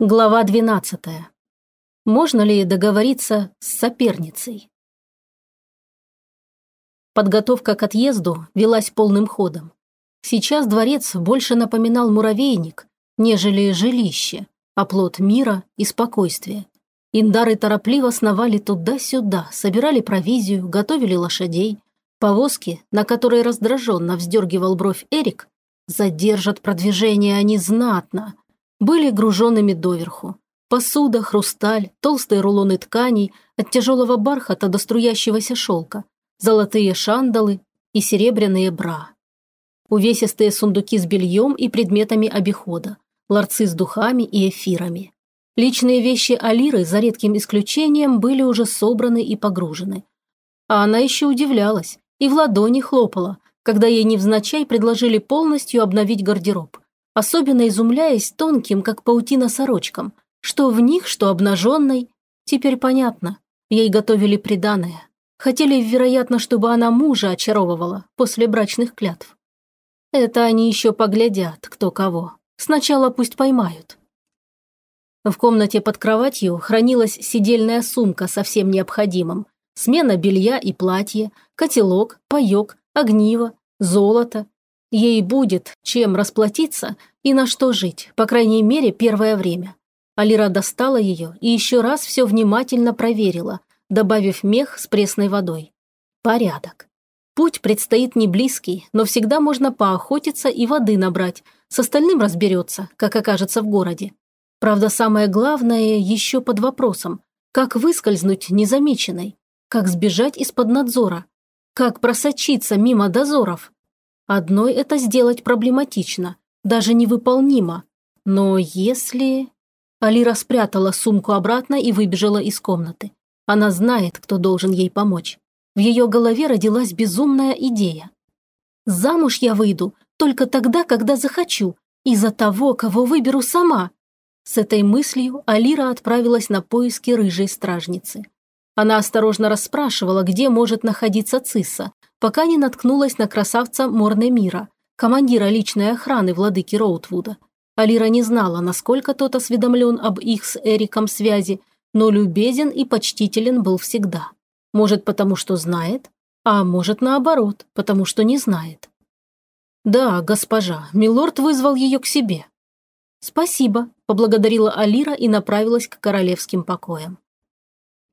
Глава 12. Можно ли договориться с соперницей? Подготовка к отъезду велась полным ходом. Сейчас дворец больше напоминал муравейник, нежели жилище, оплот мира и спокойствия. Индары торопливо сновали туда-сюда, собирали провизию, готовили лошадей. Повозки, на которые раздраженно вздергивал бровь Эрик, задержат продвижение они знатно – были груженными доверху. Посуда, хрусталь, толстые рулоны тканей, от тяжелого бархата до струящегося шелка, золотые шандалы и серебряные бра. Увесистые сундуки с бельем и предметами обихода, ларцы с духами и эфирами. Личные вещи Алиры, за редким исключением, были уже собраны и погружены. А она еще удивлялась и в ладони хлопала, когда ей невзначай предложили полностью обновить гардероб особенно изумляясь тонким, как паутина сорочкам, что в них, что обнаженной. Теперь понятно, ей готовили приданое. Хотели, вероятно, чтобы она мужа очаровывала после брачных клятв. Это они еще поглядят, кто кого. Сначала пусть поймают. В комнате под кроватью хранилась сидельная сумка со всем необходимым. Смена белья и платья, котелок, паёк, огниво, золото, Ей будет чем расплатиться и на что жить, по крайней мере, первое время. Алира достала ее и еще раз все внимательно проверила, добавив мех с пресной водой. Порядок. Путь предстоит не близкий, но всегда можно поохотиться и воды набрать. С остальным разберется, как окажется в городе. Правда, самое главное еще под вопросом. Как выскользнуть незамеченной? Как сбежать из-под надзора? Как просочиться мимо дозоров? Одной это сделать проблематично, даже невыполнимо. Но если... Алира спрятала сумку обратно и выбежала из комнаты. Она знает, кто должен ей помочь. В ее голове родилась безумная идея. «Замуж я выйду только тогда, когда захочу, и за того, кого выберу сама». С этой мыслью Алира отправилась на поиски рыжей стражницы. Она осторожно расспрашивала, где может находиться Цисса, пока не наткнулась на красавца Морне Мира, командира личной охраны владыки Роутвуда. Алира не знала, насколько тот осведомлен об их с Эриком связи, но любезен и почтителен был всегда. Может, потому что знает, а может, наоборот, потому что не знает. «Да, госпожа, милорд вызвал ее к себе». «Спасибо», – поблагодарила Алира и направилась к королевским покоям.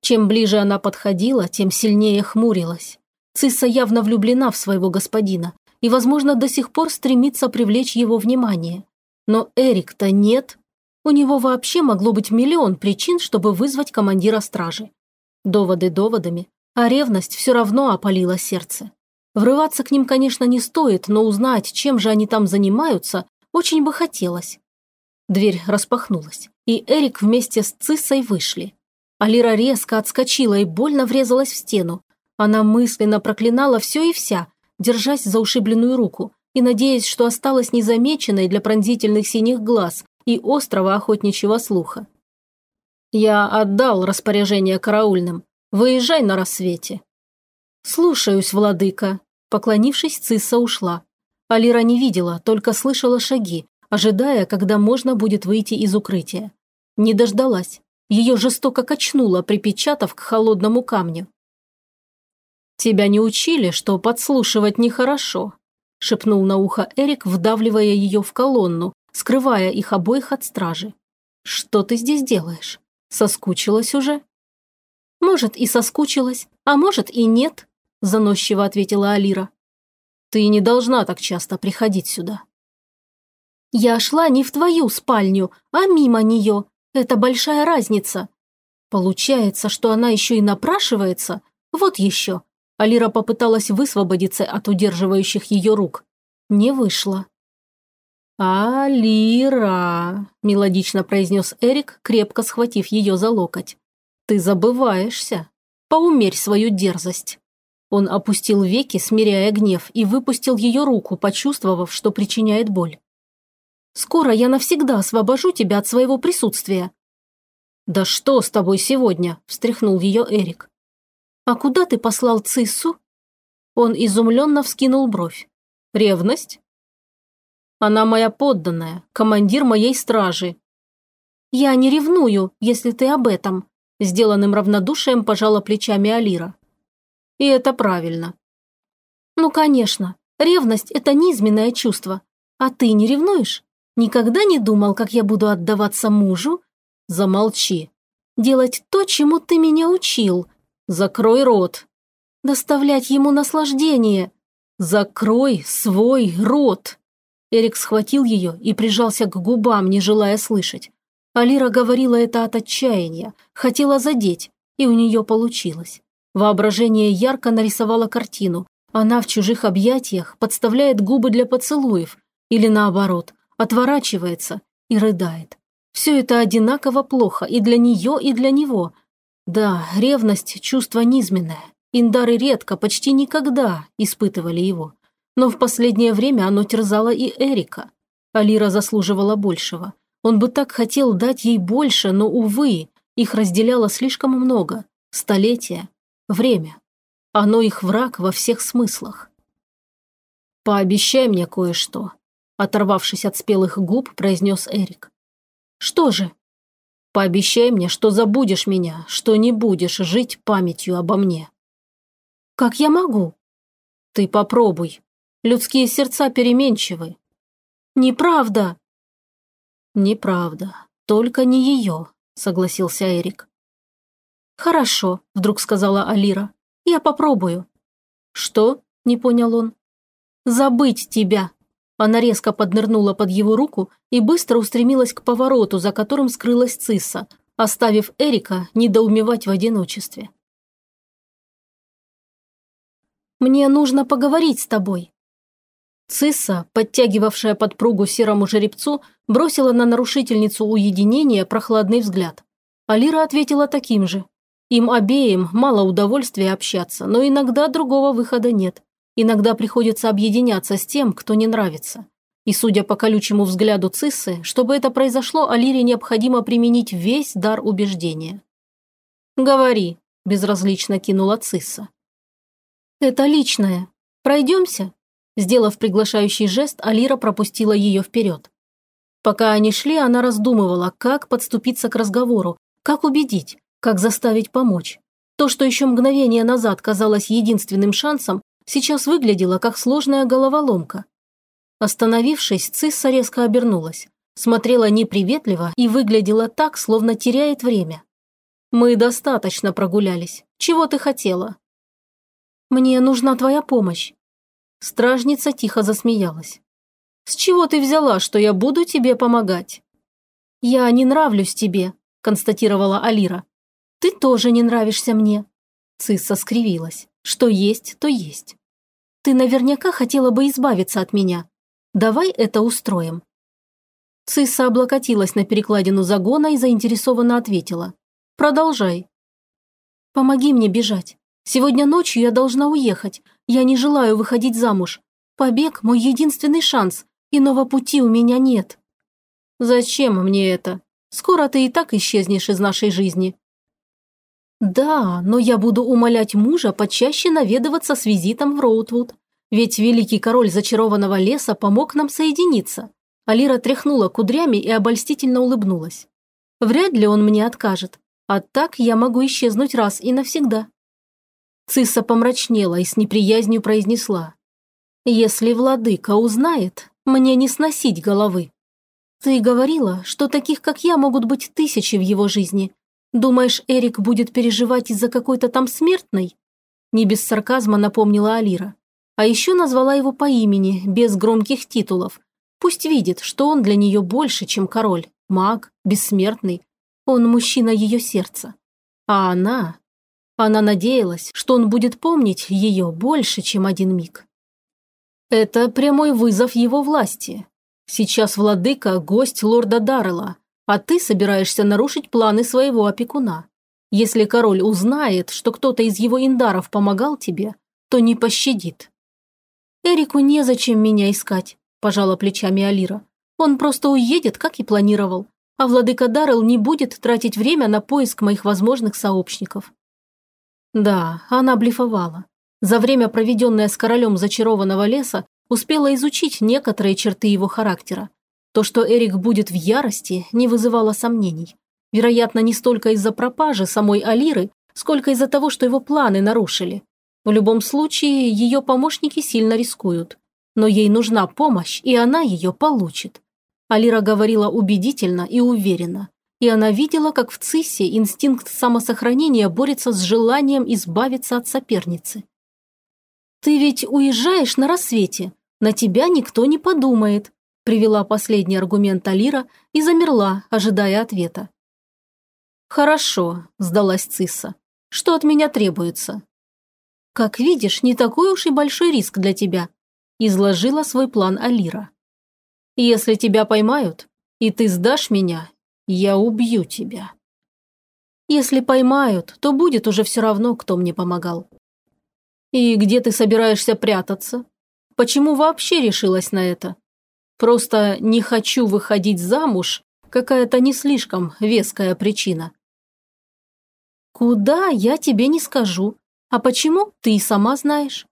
Чем ближе она подходила, тем сильнее хмурилась. Цисса явно влюблена в своего господина и, возможно, до сих пор стремится привлечь его внимание. Но Эрик-то нет. У него вообще могло быть миллион причин, чтобы вызвать командира стражи. Доводы доводами, а ревность все равно опалила сердце. Врываться к ним, конечно, не стоит, но узнать, чем же они там занимаются, очень бы хотелось. Дверь распахнулась, и Эрик вместе с Циссой вышли. Алира резко отскочила и больно врезалась в стену, она мысленно проклинала все и вся, держась за ушибленную руку и надеясь, что осталась незамеченной для пронзительных синих глаз и острого охотничьего слуха. «Я отдал распоряжение караульным. Выезжай на рассвете». «Слушаюсь, владыка». Поклонившись, Цисса ушла. Алира не видела, только слышала шаги, ожидая, когда можно будет выйти из укрытия. Не дождалась. Ее жестоко качнуло, припечатав к холодному камню. «Тебя не учили, что подслушивать нехорошо», – шепнул на ухо Эрик, вдавливая ее в колонну, скрывая их обоих от стражи. «Что ты здесь делаешь? Соскучилась уже?» «Может, и соскучилась, а может, и нет», – заносчиво ответила Алира. «Ты не должна так часто приходить сюда». «Я шла не в твою спальню, а мимо нее. Это большая разница. Получается, что она еще и напрашивается? Вот еще. Алира попыталась высвободиться от удерживающих ее рук. Не вышло. «Алира», – мелодично произнес Эрик, крепко схватив ее за локоть. «Ты забываешься. Поумерь свою дерзость». Он опустил веки, смиряя гнев, и выпустил ее руку, почувствовав, что причиняет боль. «Скоро я навсегда освобожу тебя от своего присутствия». «Да что с тобой сегодня?» – встряхнул ее Эрик. «А куда ты послал Циссу?» Он изумленно вскинул бровь. «Ревность?» «Она моя подданная, командир моей стражи». «Я не ревную, если ты об этом», – сделанным равнодушием пожала плечами Алира. «И это правильно». «Ну, конечно. Ревность – это низменное чувство. А ты не ревнуешь? Никогда не думал, как я буду отдаваться мужу?» «Замолчи». «Делать то, чему ты меня учил». «Закрой рот». «Доставлять ему наслаждение». «Закрой свой рот!» Эрик схватил ее и прижался к губам, не желая слышать. Алира говорила это от отчаяния, хотела задеть, и у нее получилось. Воображение ярко нарисовало картину. Она в чужих объятиях подставляет губы для поцелуев, или наоборот, отворачивается и рыдает. Все это одинаково плохо и для нее, и для него. Да, ревность – чувство низменное. Индары редко, почти никогда испытывали его. Но в последнее время оно терзало и Эрика. Алира заслуживала большего. Он бы так хотел дать ей больше, но, увы, их разделяло слишком много. Столетия, время. Оно их враг во всех смыслах. «Пообещай мне кое-что», – оторвавшись от спелых губ, произнес Эрик. «Что же?» «Пообещай мне, что забудешь меня, что не будешь жить памятью обо мне». «Как я могу?» «Ты попробуй. Людские сердца переменчивы». «Неправда», «Неправда. Только не ее», – согласился Эрик. «Хорошо», – вдруг сказала Алира. «Я попробую». «Что?» – не понял он. «Забыть тебя». Она резко поднырнула под его руку и быстро устремилась к повороту, за которым скрылась Цисса, оставив Эрика недоумевать в одиночестве. «Мне нужно поговорить с тобой», Цисса, подтягивавшая подпругу серому жеребцу, бросила на нарушительницу уединения прохладный взгляд. Алира ответила таким же. Им обеим мало удовольствия общаться, но иногда другого выхода нет. Иногда приходится объединяться с тем, кто не нравится. И судя по колючему взгляду Циссы, чтобы это произошло, Алире необходимо применить весь дар убеждения. «Говори», – безразлично кинула Цисса. «Это личное. Пройдемся?» Сделав приглашающий жест, Алира пропустила ее вперед. Пока они шли, она раздумывала, как подступиться к разговору, как убедить, как заставить помочь. То, что еще мгновение назад казалось единственным шансом, сейчас выглядело как сложная головоломка. Остановившись, Цисса резко обернулась, смотрела неприветливо и выглядела так, словно теряет время. «Мы достаточно прогулялись. Чего ты хотела?» «Мне нужна твоя помощь. Стражница тихо засмеялась. «С чего ты взяла, что я буду тебе помогать?» «Я не нравлюсь тебе», – констатировала Алира. «Ты тоже не нравишься мне». Цисса скривилась. «Что есть, то есть. Ты наверняка хотела бы избавиться от меня. Давай это устроим». Цисса облокотилась на перекладину загона и заинтересованно ответила. «Продолжай». «Помоги мне бежать. Сегодня ночью я должна уехать. Я не желаю выходить замуж. Побег – мой единственный шанс. Иного пути у меня нет». «Зачем мне это? Скоро ты и так исчезнешь из нашей жизни». «Да, но я буду умолять мужа почаще наведываться с визитом в Роутвуд. Ведь великий король зачарованного леса помог нам соединиться». Алира тряхнула кудрями и обольстительно улыбнулась. «Вряд ли он мне откажет. А так я могу исчезнуть раз и навсегда». Цисса помрачнела и с неприязнью произнесла. «Если владыка узнает, мне не сносить головы. Ты говорила, что таких, как я, могут быть тысячи в его жизни. Думаешь, Эрик будет переживать из-за какой-то там смертной?» Не без сарказма напомнила Алира. А еще назвала его по имени, без громких титулов. Пусть видит, что он для нее больше, чем король, маг, бессмертный. Он мужчина ее сердца. А она она надеялась, что он будет помнить ее больше, чем один миг. Это прямой вызов его власти. Сейчас владыка – гость лорда Даррелла, а ты собираешься нарушить планы своего опекуна. Если король узнает, что кто-то из его индаров помогал тебе, то не пощадит. «Эрику незачем меня искать», – пожала плечами Алира. «Он просто уедет, как и планировал, а владыка Даррелл не будет тратить время на поиск моих возможных сообщников. Да, она блефовала. За время, проведенное с королем зачарованного леса, успела изучить некоторые черты его характера. То, что Эрик будет в ярости, не вызывало сомнений. Вероятно, не столько из-за пропажи самой Алиры, сколько из-за того, что его планы нарушили. В любом случае, ее помощники сильно рискуют. Но ей нужна помощь, и она ее получит. Алира говорила убедительно и уверенно. И она видела, как в Циссе инстинкт самосохранения борется с желанием избавиться от соперницы. «Ты ведь уезжаешь на рассвете. На тебя никто не подумает», привела последний аргумент Алира и замерла, ожидая ответа. «Хорошо», – сдалась Цисса. «Что от меня требуется?» «Как видишь, не такой уж и большой риск для тебя», – изложила свой план Алира. «Если тебя поймают, и ты сдашь меня, я убью тебя». «Если поймают, то будет уже все равно, кто мне помогал». «И где ты собираешься прятаться? Почему вообще решилась на это? Просто не хочу выходить замуж, какая-то не слишком веская причина». «Куда, я тебе не скажу. А почему, ты и сама знаешь».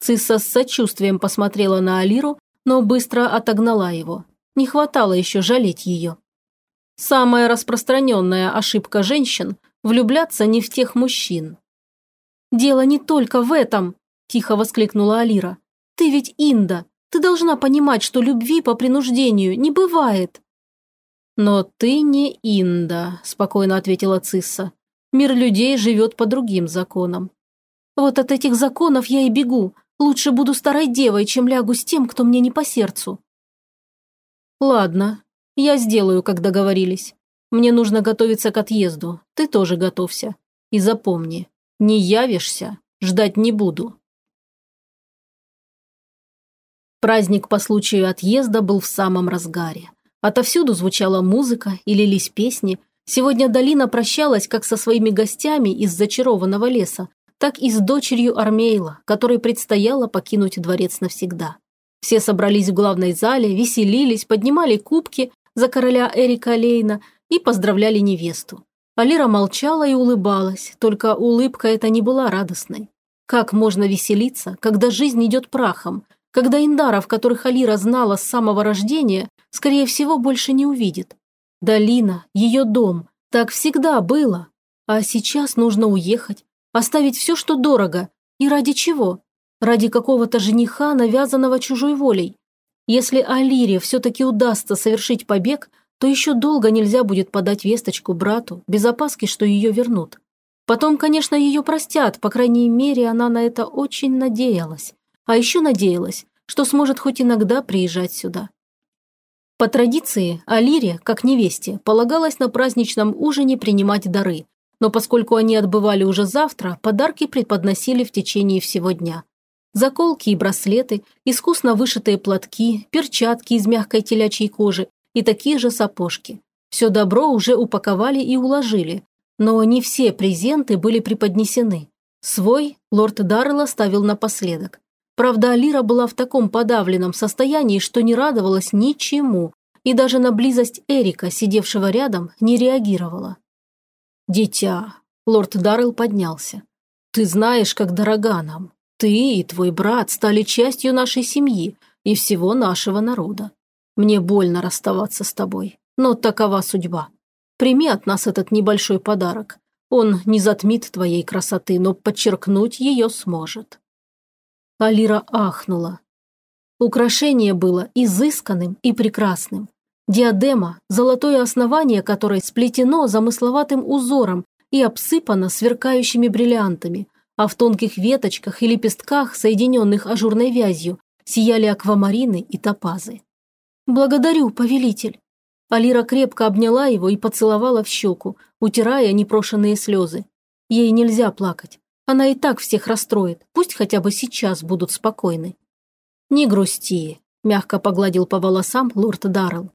Цисса с сочувствием посмотрела на Алиру, но быстро отогнала его. Не хватало еще жалеть ее. Самая распространенная ошибка женщин – влюбляться не в тех мужчин. «Дело не только в этом», – тихо воскликнула Алира. «Ты ведь Инда. Ты должна понимать, что любви по принуждению не бывает». «Но ты не Инда», – спокойно ответила Цисса. Мир людей живет по другим законам. Вот от этих законов я и бегу. Лучше буду старой девой, чем лягу с тем, кто мне не по сердцу. Ладно, я сделаю, как договорились. Мне нужно готовиться к отъезду. Ты тоже готовься. И запомни, не явишься, ждать не буду. Праздник по случаю отъезда был в самом разгаре. Отовсюду звучала музыка и лились песни – Сегодня Долина прощалась как со своими гостями из зачарованного леса, так и с дочерью Армейла, которой предстояло покинуть дворец навсегда. Все собрались в главной зале, веселились, поднимали кубки за короля Эрика Лейна и поздравляли невесту. Алира молчала и улыбалась, только улыбка эта не была радостной. Как можно веселиться, когда жизнь идет прахом, когда индаров, которых Алира знала с самого рождения, скорее всего, больше не увидит? Долина, ее дом. Так всегда было. А сейчас нужно уехать, оставить все, что дорого. И ради чего? Ради какого-то жениха, навязанного чужой волей. Если Алире все-таки удастся совершить побег, то еще долго нельзя будет подать весточку брату, без опаски, что ее вернут. Потом, конечно, ее простят, по крайней мере, она на это очень надеялась. А еще надеялась, что сможет хоть иногда приезжать сюда. По традиции, Алире, как невесте, полагалось на праздничном ужине принимать дары, но поскольку они отбывали уже завтра, подарки преподносили в течение всего дня. Заколки и браслеты, искусно вышитые платки, перчатки из мягкой телячьей кожи и такие же сапожки. Все добро уже упаковали и уложили, но не все презенты были преподнесены. Свой лорд Даррелл оставил напоследок. Правда, Алира была в таком подавленном состоянии, что не радовалась ничему, и даже на близость Эрика, сидевшего рядом, не реагировала. «Дитя», – лорд Даррелл поднялся, – «ты знаешь, как дорога нам. Ты и твой брат стали частью нашей семьи и всего нашего народа. Мне больно расставаться с тобой, но такова судьба. Прими от нас этот небольшой подарок. Он не затмит твоей красоты, но подчеркнуть ее сможет». Алира ахнула. Украшение было изысканным и прекрасным. Диадема, золотое основание которой сплетено замысловатым узором и обсыпано сверкающими бриллиантами, а в тонких веточках и лепестках, соединенных ажурной вязью, сияли аквамарины и топазы. «Благодарю, повелитель!» Алира крепко обняла его и поцеловала в щеку, утирая непрошенные слезы. Ей нельзя плакать. Она и так всех расстроит, пусть хотя бы сейчас будут спокойны. «Не грусти», – мягко погладил по волосам лорд Даррелл.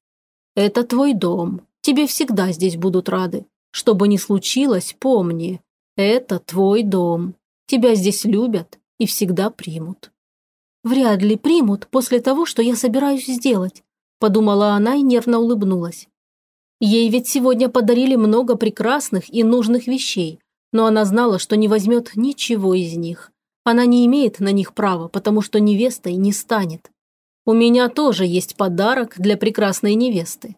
«Это твой дом, тебе всегда здесь будут рады. Что бы ни случилось, помни, это твой дом. Тебя здесь любят и всегда примут». «Вряд ли примут после того, что я собираюсь сделать», – подумала она и нервно улыбнулась. Ей ведь сегодня подарили много прекрасных и нужных вещей, но она знала, что не возьмет ничего из них. Она не имеет на них права, потому что невестой не станет. У меня тоже есть подарок для прекрасной невесты».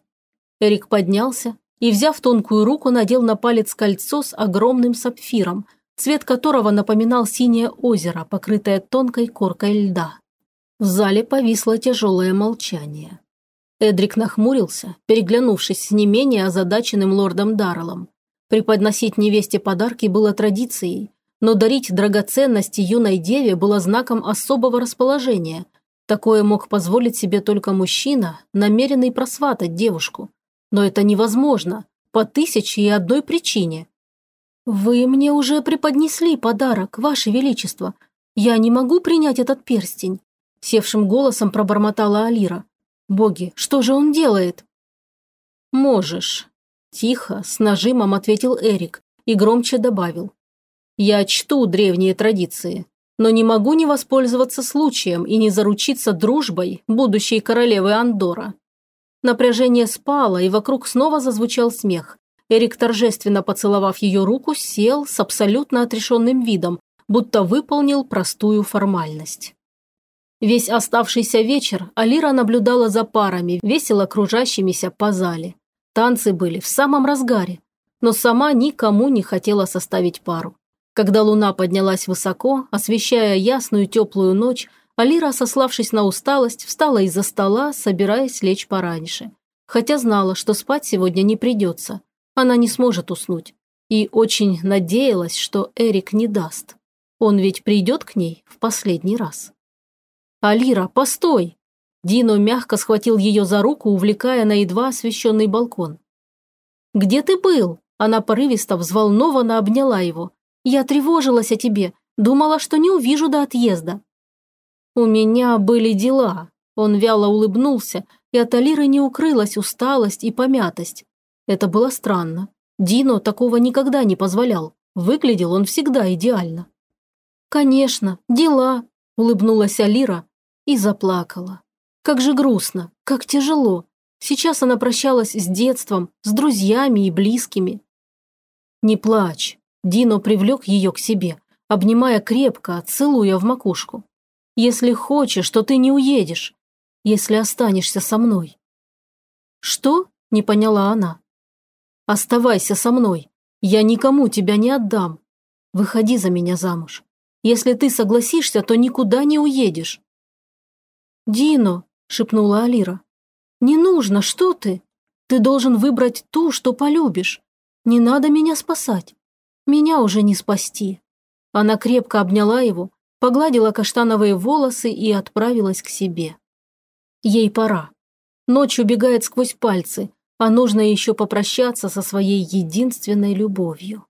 Эрик поднялся и, взяв тонкую руку, надел на палец кольцо с огромным сапфиром, цвет которого напоминал синее озеро, покрытое тонкой коркой льда. В зале повисло тяжелое молчание. Эдрик нахмурился, переглянувшись с не менее озадаченным лордом Дарреллом. Преподносить невесте подарки было традицией, но дарить драгоценности юной деве было знаком особого расположения. Такое мог позволить себе только мужчина, намеренный просватать девушку. Но это невозможно, по тысяче и одной причине. «Вы мне уже преподнесли подарок, Ваше Величество. Я не могу принять этот перстень», – севшим голосом пробормотала Алира. «Боги, что же он делает?» «Можешь», – тихо, с нажимом ответил Эрик и громче добавил. Я чту древние традиции, но не могу не воспользоваться случаем и не заручиться дружбой будущей королевы Андора. Напряжение спало, и вокруг снова зазвучал смех. Эрик, торжественно поцеловав ее руку, сел с абсолютно отрешенным видом, будто выполнил простую формальность. Весь оставшийся вечер Алира наблюдала за парами, весело кружащимися по зале. Танцы были в самом разгаре, но сама никому не хотела составить пару. Когда луна поднялась высоко, освещая ясную теплую ночь, Алира, сославшись на усталость, встала из-за стола, собираясь лечь пораньше. Хотя знала, что спать сегодня не придется. Она не сможет уснуть. И очень надеялась, что Эрик не даст. Он ведь придет к ней в последний раз. «Алира, постой!» Дино мягко схватил ее за руку, увлекая на едва освещенный балкон. «Где ты был?» Она порывисто, взволнованно обняла его. Я тревожилась о тебе, думала, что не увижу до отъезда». «У меня были дела», – он вяло улыбнулся, и от Алиры не укрылась усталость и помятость. Это было странно. Дино такого никогда не позволял. Выглядел он всегда идеально. «Конечно, дела», – улыбнулась Алира и заплакала. Как же грустно, как тяжело. Сейчас она прощалась с детством, с друзьями и близкими. «Не плачь», Дино привлек ее к себе, обнимая крепко, целуя в макушку. «Если хочешь, то ты не уедешь, если останешься со мной». «Что?» – не поняла она. «Оставайся со мной. Я никому тебя не отдам. Выходи за меня замуж. Если ты согласишься, то никуда не уедешь». «Дино», – шепнула Алира, – «не нужно, что ты? Ты должен выбрать ту, что полюбишь. Не надо меня спасать. Меня уже не спасти. Она крепко обняла его, погладила каштановые волосы и отправилась к себе. Ей пора. Ночь убегает сквозь пальцы, а нужно еще попрощаться со своей единственной любовью.